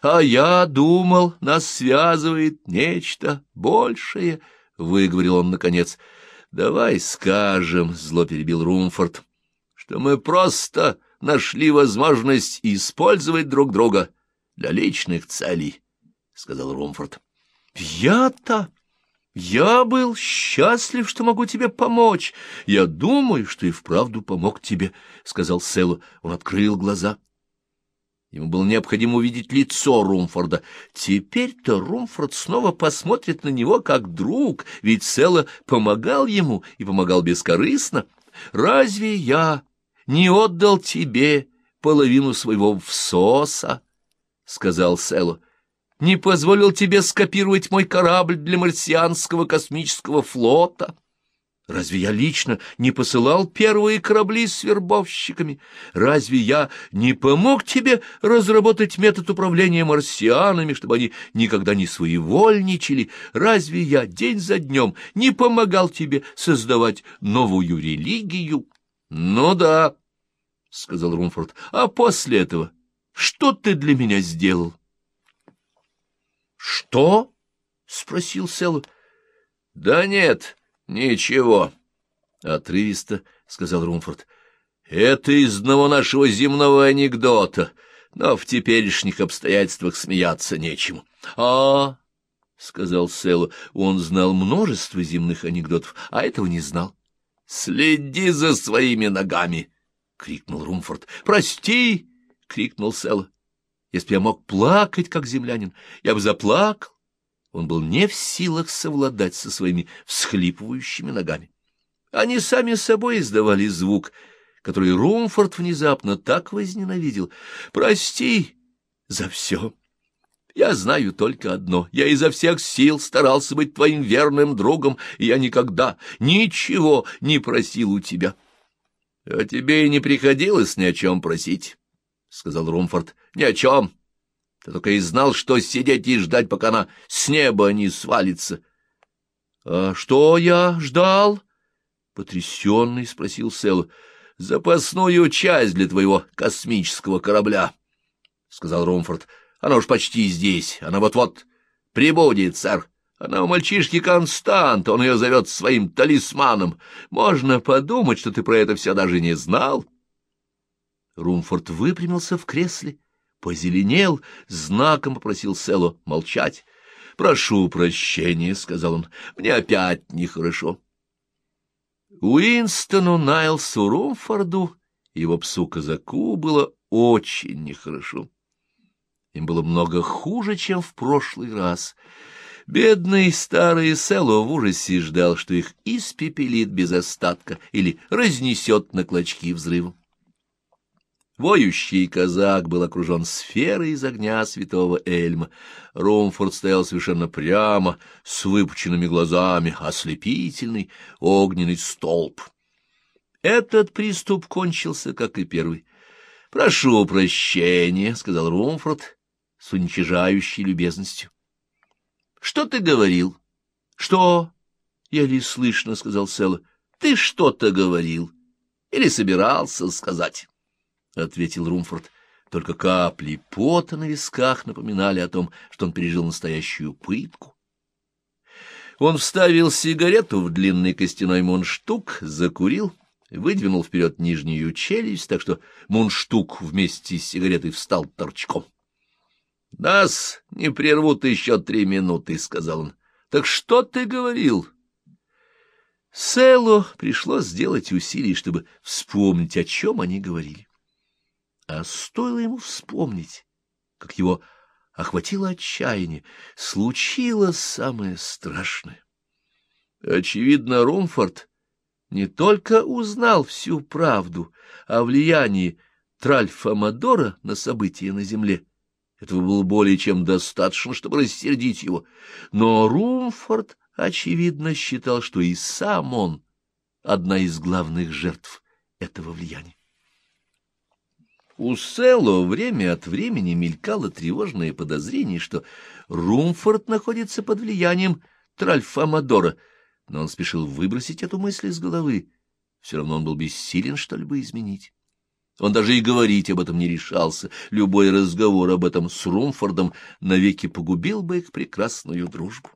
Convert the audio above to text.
А я думал, нас связывает нечто большее, — выговорил он наконец. — Давай скажем, — зло перебил Румфорд, — что мы просто нашли возможность использовать друг друга для личных целей, — сказал Румфорд. — Я-то... Я был счастлив, что могу тебе помочь. Я думаю, что и вправду помог тебе, — сказал Селу. Он открыл глаза. Ему было необходимо увидеть лицо Румфорда. Теперь-то Румфорд снова посмотрит на него как друг, ведь Села помогал ему и помогал бескорыстно. «Разве я не отдал тебе половину своего всоса?» — сказал Село не позволил тебе скопировать мой корабль для марсианского космического флота? Разве я лично не посылал первые корабли с вербовщиками? Разве я не помог тебе разработать метод управления марсианами, чтобы они никогда не своевольничали? Разве я день за днем не помогал тебе создавать новую религию? — Ну да, — сказал Румфорд, — а после этого что ты для меня сделал? Что? спросил Селу. Да нет, ничего, отрывисто сказал Румфорд. Это из одного нашего земного анекдота, но в теперешних обстоятельствах смеяться нечему. А, сказал Селу, он знал множество земных анекдотов, а этого не знал. Следи за своими ногами, крикнул Румфорд. Прости, крикнул Селу. Если бы я мог плакать, как землянин, я бы заплакал. Он был не в силах совладать со своими всхлипывающими ногами. Они сами собой издавали звук, который Румфорд внезапно так возненавидел. «Прости за все. Я знаю только одно. Я изо всех сил старался быть твоим верным другом, и я никогда ничего не просил у тебя. А тебе и не приходилось ни о чем просить». — сказал Румфорд. — Ни о чем. Ты только и знал, что сидеть и ждать, пока она с неба не свалится. — А что я ждал? — потрясенный спросил Сел. — Запасную часть для твоего космического корабля, — сказал Румфорд. — Она уж почти здесь. Она вот-вот прибудет, сэр. Она у мальчишки Констант, он ее зовет своим талисманом. Можно подумать, что ты про это все даже не знал. — Румфорд выпрямился в кресле, позеленел, знаком попросил Село молчать. — Прошу прощения, — сказал он, — мне опять нехорошо. Уинстону Найлсу Румфорду его псу-казаку было очень нехорошо. Им было много хуже, чем в прошлый раз. Бедный старый Село в ужасе ждал, что их испепелит без остатка или разнесет на клочки взрывом. Воющий казак был окружен сферой из огня святого Эльма. Ромфорд стоял совершенно прямо, с выпученными глазами, ослепительный огненный столб. Этот приступ кончился, как и первый. — Прошу прощения, — сказал Ромфорд с уничижающей любезностью. — Что ты говорил? — Что? — еле слышно, — сказал Села. — Ты что-то говорил или собирался сказать? — ответил Румфорд. Только капли пота на висках напоминали о том, что он пережил настоящую пытку. Он вставил сигарету в длинный костяной мундштук, закурил, выдвинул вперед нижнюю челюсть, так что мундштук вместе с сигаретой встал торчком. — Нас не прервут еще три минуты, — сказал он. — Так что ты говорил? Селу пришлось сделать усилий, чтобы вспомнить, о чем они говорили. А стоило ему вспомнить, как его охватило отчаяние, случилось самое страшное. Очевидно, Румфорд не только узнал всю правду о влиянии Тральфа Мадора на события на земле, этого было более чем достаточно, чтобы рассердить его, но Румфорд, очевидно, считал, что и сам он одна из главных жертв этого влияния. У Селло время от времени мелькало тревожное подозрение, что Румфорд находится под влиянием Тральфа-Мадора, но он спешил выбросить эту мысль из головы. Все равно он был бессилен что-либо изменить. Он даже и говорить об этом не решался. Любой разговор об этом с Румфордом навеки погубил бы их прекрасную дружбу.